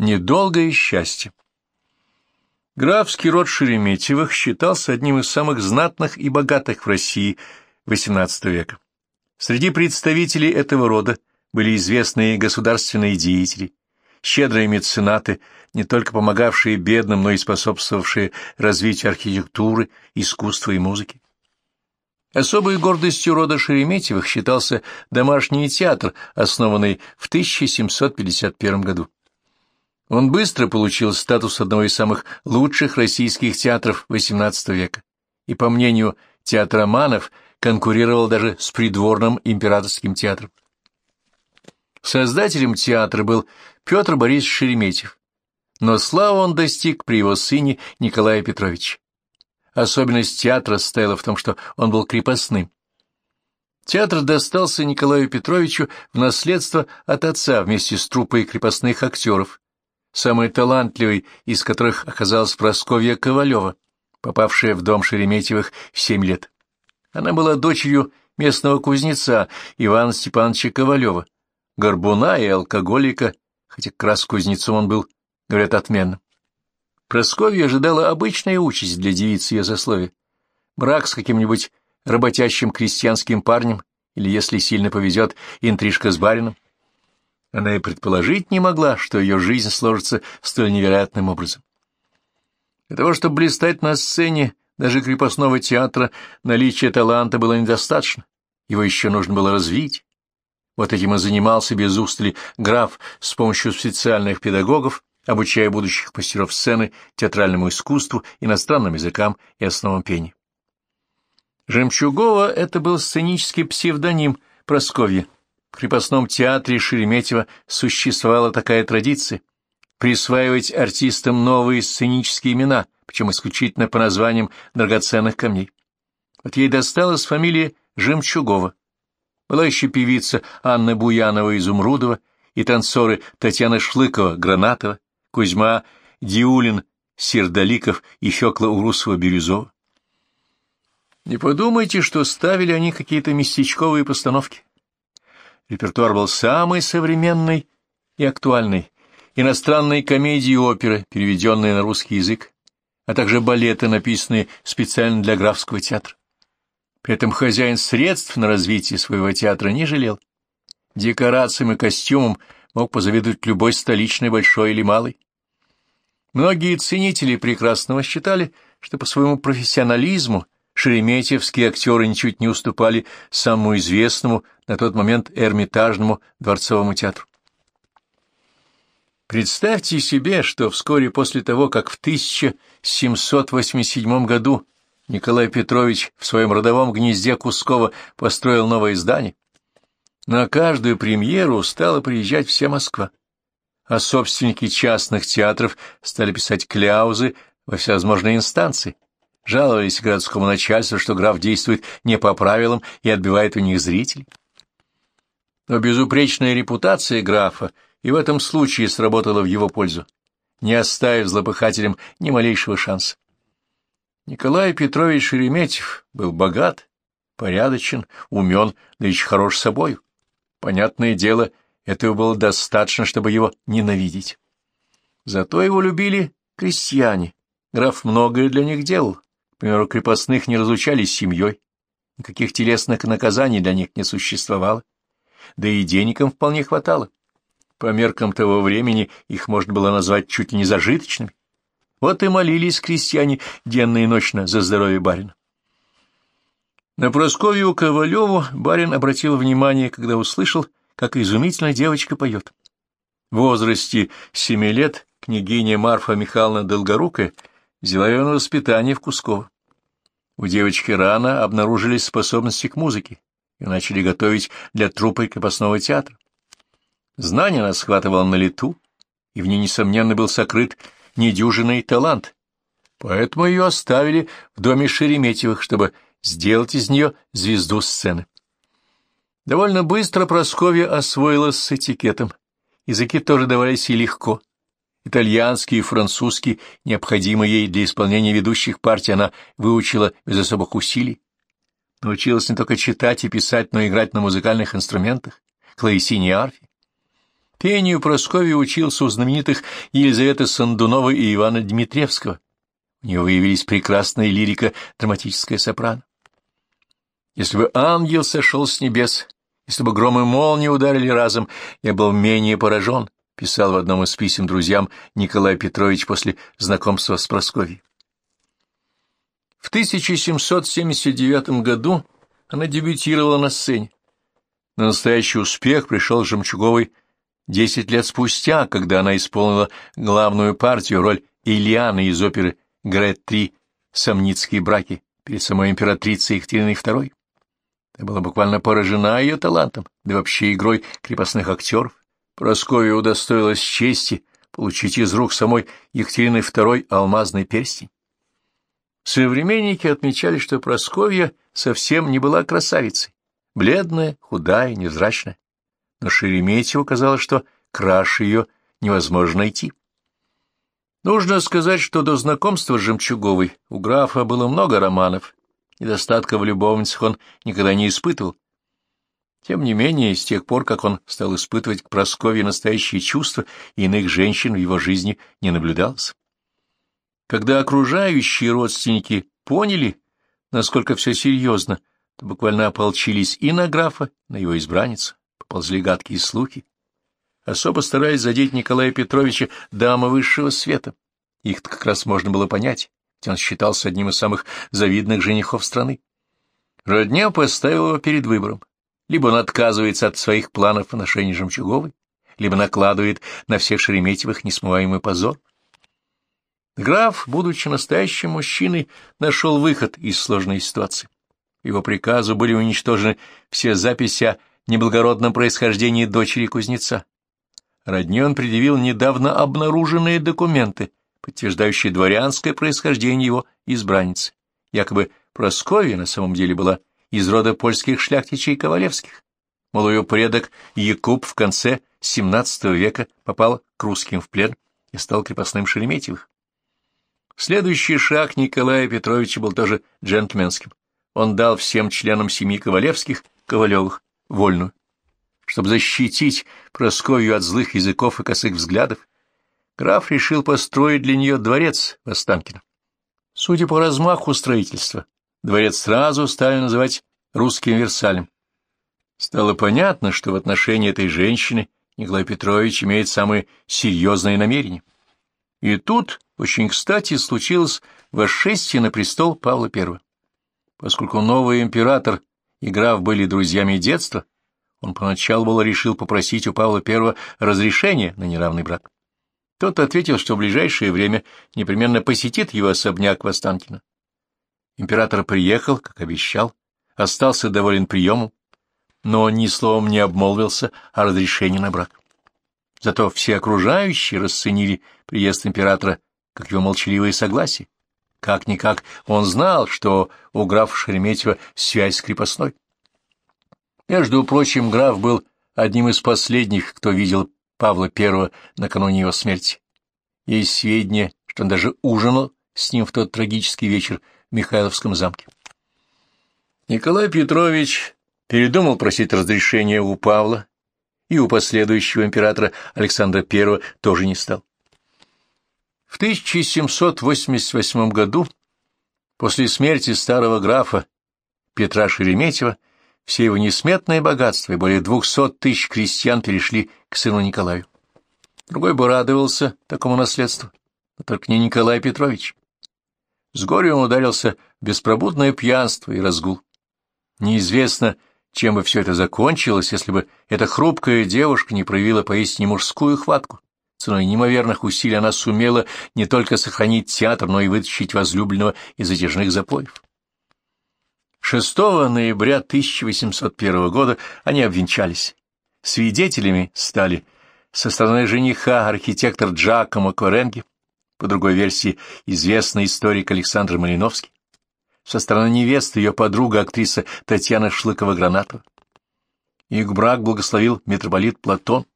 Недолгое счастье. Графский род Шереметьевых считался одним из самых знатных и богатых в России XVIII века. Среди представителей этого рода были известные государственные деятели, щедрые меценаты, не только помогавшие бедным, но и способствовавшие развитию архитектуры, искусства и музыки. Особой гордостью рода Шереметьевых считался домашний театр, основанный в 1751 году. Он быстро получил статус одного из самых лучших российских театров XVIII века и, по мнению театроманов, конкурировал даже с придворным императорским театром. Создателем театра был Петр Борисович Шереметьев, но славу он достиг при его сыне Николае Петровиче. Особенность театра состояла в том, что он был крепостным. Театр достался Николаю Петровичу в наследство от отца вместе с труппой крепостных актеров, самой талантливой из которых оказалась Просковья Ковалева, попавшая в дом Шереметьевых в семь лет. Она была дочерью местного кузнеца Ивана Степановича Ковалева, горбуна и алкоголика, хотя как раз кузнецом он был, говорят, отменно. Просковья ожидала обычная участь для девицы ее засловия. Брак с каким-нибудь работящим крестьянским парнем или, если сильно повезет, интрижка с барином. Она и предположить не могла, что ее жизнь сложится столь невероятным образом. Для того, чтобы блистать на сцене даже крепостного театра, наличие таланта было недостаточно, его еще нужно было развить. Вот этим и занимался без устали граф с помощью специальных педагогов, обучая будущих мастеров сцены театральному искусству, иностранным языкам и основам пения. Жемчугова — это был сценический псевдоним Просковья. В крепостном театре Шереметьево существовала такая традиция — присваивать артистам новые сценические имена, причем исключительно по названиям драгоценных камней. Вот ей досталась фамилия Жемчугова. Была еще певица Анна Буянова-Изумрудова и танцоры Татьяна Шлыкова-Гранатова, Кузьма Диулин, Сердоликов и Фёкла Урусова-Бирюзова. Не подумайте, что ставили они какие-то местечковые постановки. Репертуар был самый современный и актуальный. Иностранные комедии и оперы, переведенные на русский язык, а также балеты, написанные специально для графского театра. При этом хозяин средств на развитие своего театра не жалел. Декорациям и костюмам мог позавидовать любой столичный, большой или малый. Многие ценители прекрасного считали, что по своему профессионализму шереметьевские актеры ничуть не уступали самому известному на тот момент Эрмитажному дворцовому театру. Представьте себе, что вскоре после того, как в 1787 году Николай Петрович в своем родовом гнезде Кускова построил новое здание. На каждую премьеру стала приезжать вся Москва, а собственники частных театров стали писать кляузы во всевозможные инстанции, жаловались городскому начальству, что граф действует не по правилам и отбивает у них зрителей. Но безупречная репутация графа и в этом случае сработала в его пользу, не оставив злопыхателям ни малейшего шанса. Николай Петрович Шереметьев был богат, порядочен, умен, да еще хорош собою. Понятное дело, этого было достаточно, чтобы его ненавидеть. Зато его любили крестьяне. Граф многое для них делал. Примеру, крепостных не разлучались с семьей. Никаких телесных наказаний для них не существовало. Да и денег им вполне хватало. По меркам того времени их можно было назвать чуть ли не зажиточными. Вот и молились крестьяне денно и ночно за здоровье барина. На Просковью Ковалеву барин обратил внимание, когда услышал, как изумительно девочка поет. В возрасте семи лет княгиня Марфа Михайловна Долгорукая взяла ее на воспитание в Кусково. У девочки рано обнаружились способности к музыке и начали готовить для труппы крепостного театра. Знания она схватывала на лету, и в ней, несомненно, был сокрыт недюжинный талант, поэтому ее оставили в доме Шереметьевых, чтобы сделать из нее звезду сцены. Довольно быстро Просковья освоилась с этикетом. Языки тоже давались ей легко. Итальянский и французский, необходимые ей для исполнения ведущих партий, она выучила без особых усилий. Научилась не только читать и писать, но и играть на музыкальных инструментах, клавесине и арфе. Пению Прасковья учился у знаменитых Елизаветы Сандуновой и Ивана Дмитриевского. У нее выявились прекрасная лирика, драматическая сопрано. Если бы ангел сошел с небес, если бы гром и молнии ударили разом, я был менее поражен, писал в одном из писем друзьям Николай Петрович после знакомства с Прасковьей. В 1779 году она дебютировала на сцене. На настоящий успех пришел Жемчуговой десять лет спустя, когда она исполнила главную партию, роль Ильяны из оперы «Грет-3. Сомницкие браки» перед самой императрицей Екатериной II. Я была буквально поражена ее талантом, да вообще игрой крепостных актеров. Прасковья удостоилась чести получить из рук самой Екатерины II алмазный перстень. Современники отмечали, что Прасковья совсем не была красавицей, бледная, худая, невзрачная. Но Шереметьеву казалось, что краше ее невозможно найти. Нужно сказать, что до знакомства с Жемчуговой у графа было много романов, недостатка в любовницах он никогда не испытывал. Тем не менее, с тех пор, как он стал испытывать к Прасковье настоящие чувства, иных женщин в его жизни не наблюдалось. Когда окружающие родственники поняли, насколько все серьезно, то буквально ополчились и на графа, на его избранницу, поползли гадкие слухи. Особо стараясь задеть Николая Петровича дамы высшего света. их как раз можно было понять, ведь он считался одним из самых завидных женихов страны. Родня поставила его перед выбором. Либо он отказывается от своих планов в отношении Жемчуговой, либо накладывает на всех Шереметьевых несмываемый позор. Граф, будучи настоящим мужчиной, нашел выход из сложной ситуации. Его приказу были уничтожены все записи о неблагородном происхождении дочери кузнеца. Родне он предъявил недавно обнаруженные документы, подтверждающие дворянское происхождение его избранницы. Якобы Прасковья на самом деле была из рода польских шляхтичей Ковалевских. Мол, ее предок Якуб в конце XVII века попал к русским в плен и стал крепостным Шереметьевых. Следующий шаг Николая Петровича был тоже джентльменским. Он дал всем членам семьи Ковалевских, Ковалевых, вольную. Чтобы защитить Просковью от злых языков и косых взглядов, граф решил построить для нее дворец в Останкино. Судя по размаху строительства, дворец сразу стали называть русским Версалем. Стало понятно, что в отношении этой женщины Николай Петрович имеет самые серьезные намерения. И тут очень кстати случилось восшествие на престол Павла I. Поскольку новый император и граф были друзьями детства, он поначалу было решил попросить у Павла I разрешения на неравный брак. Тот ответил, что в ближайшее время непременно посетит его особняк в Останкино. Император приехал, как обещал, остался доволен приемом, но ни словом не обмолвился о разрешении на брак. Зато все окружающие расценили приезд императора как его молчаливое согласие. Как-никак он знал, что у графа Шереметьева связь с крепостной. Между прочим, граф был одним из последних, кто видел Павла I накануне его смерти. Есть сведения, что он даже ужинал с ним в тот трагический вечер Михайловском замке. Николай Петрович передумал просить разрешения у Павла, и у последующего императора Александра I тоже не стал. В 1788 году, после смерти старого графа Петра Шереметьева, все его несметное богатство и более двухсот тысяч крестьян перешли к сыну Николаю. Другой бы радовался такому наследству, но только не Николай Петрович. С горя он ударился в беспробудное пьянство и разгул. Неизвестно, чем бы все это закончилось, если бы эта хрупкая девушка не проявила поистине мужскую хватку. Ценой неимоверных усилий она сумела не только сохранить театр, но и вытащить возлюбленного из затяжных запоев. 6 ноября 1801 года они обвенчались. Свидетелями стали со стороны жениха архитектор Джакомо Коренги, по другой версии известный историк Александр Малиновский, со стороны невесты ее подруга, актриса Татьяна Шлыкова-Гранатова. Их брак благословил митрополит Платон,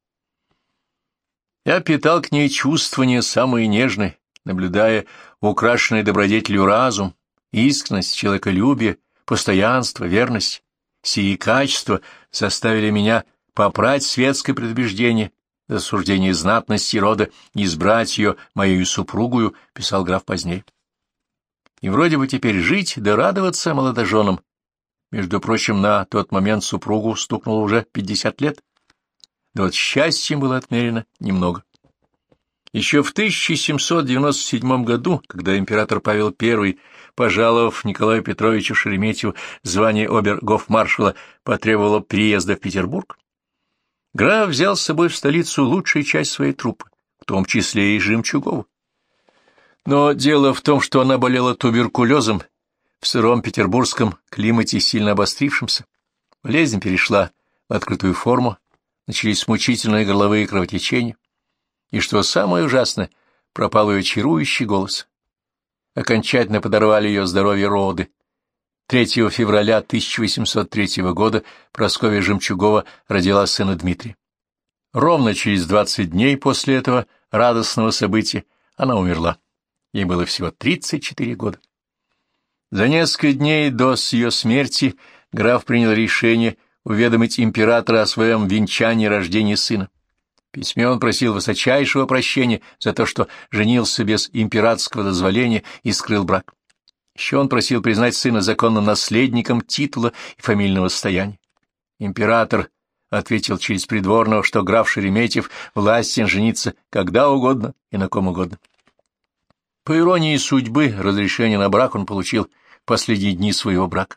я питал к ней чувствования самые нежные, наблюдая украшенный добродетелью разум, искренность, человеколюбие, постоянство, верность. Сии качества заставили меня попрать светское предубеждение за осуждение знатности рода, избрать ее моею супругую, писал граф позднее. И вроде бы теперь жить да радоваться молодоженам. Между прочим, на тот момент супругу стукнуло уже пятьдесят лет. Да вот счастьем было отмерено немного. Еще в 1797 году, когда император Павел I, пожаловав Николаю Петровичу Шереметьеву звание обер-гофмаршала, потребовал приезда в Петербург, граф взял с собой в столицу лучшую часть своей труппы, в том числе и Жемчугову. Но дело в том, что она болела туберкулезом в сыром петербургском климате, сильно обострившемся. Болезнь перешла в открытую форму, начались мучительные горловые кровотечения, и, что самое ужасное, пропал ее чарующий голос. Окончательно подорвали ее здоровье роды. 3 февраля 1803 года Прасковья Жемчугова родила сына Дмитрия. Ровно через 20 дней после этого радостного события она умерла. Ей было всего 34 года. За несколько дней до ее смерти граф принял решение уведомить императора о своем венчании рождения сына. Письме он просил высочайшего прощения за то, что женился без императорского дозволения и скрыл брак. Еще он просил признать сына законным наследником титула и фамильного состояния. Император ответил через придворного, что граф Шереметьев властен жениться когда угодно и на ком угодно. По иронии судьбы, разрешение на брак он получил в последние дни своего брака.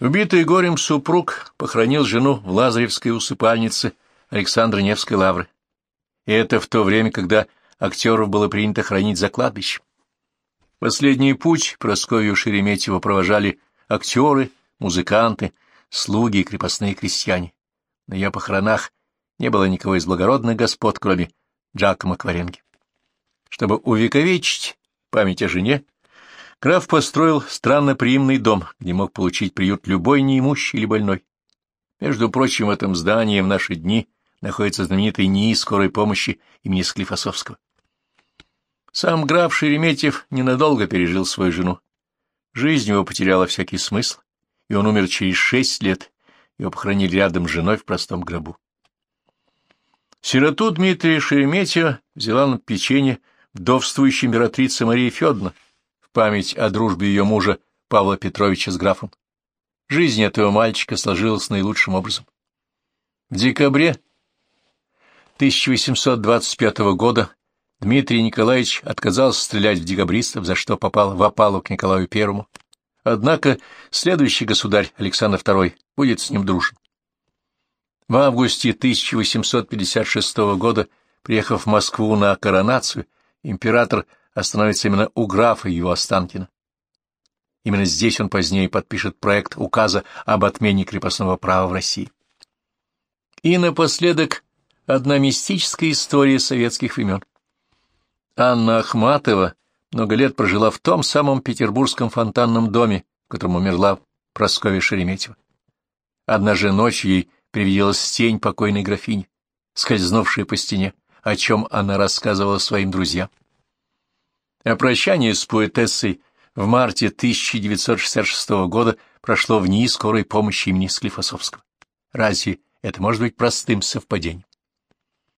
Убитый горем супруг похоронил жену в Лазаревской усыпальнице Александра Невской лавры. И это в то время, когда актеров было принято хранить за кладбищем. Последний путь Прасковью Шереметьева провожали актеры, музыканты, слуги и крепостные крестьяне. На ее похоронах не было никого из благородных господ, кроме Джакома Кваренги. Чтобы увековечить память о жене, граф построил странноприимный дом, где мог получить приют любой неимущий или больной. Между прочим, в этом здании в наши дни находится знаменитый НИИ скорой помощи имени Склифосовского. Сам граф Шереметьев ненадолго пережил свою жену. Жизнь его потеряла всякий смысл, и он умер через шесть лет. Его похоронили рядом с женой в простом гробу. Сироту Дмитрия Шереметьева взяла на печенье вдовствующая императрица Мария Федоровна в память о дружбе ее мужа Павла Петровича с графом. Жизнь этого мальчика сложилась наилучшим образом. В декабре 1825 года Дмитрий Николаевич отказался стрелять в декабристов, за что попал в опалу к Николаю Первому. Однако следующий государь Александр II будет с ним дружен. В августе 1856 года, приехав в Москву на коронацию, император остановится именно у графа его Останкина. Именно здесь он позднее подпишет проект указа об отмене крепостного права в России. И напоследок одна мистическая история советских времен. Анна Ахматова много лет прожила в том самом петербургском фонтанном доме, в котором умерла Прасковья Шереметьева. Однажды ночью ей привиделась тень покойной графини, скользнувшая по стене о чем она рассказывала своим друзьям. А прощание с поэтессой в марте 1966 года прошло в НИИ скорой помощи имени Склифосовского. Разве это может быть простым совпадением?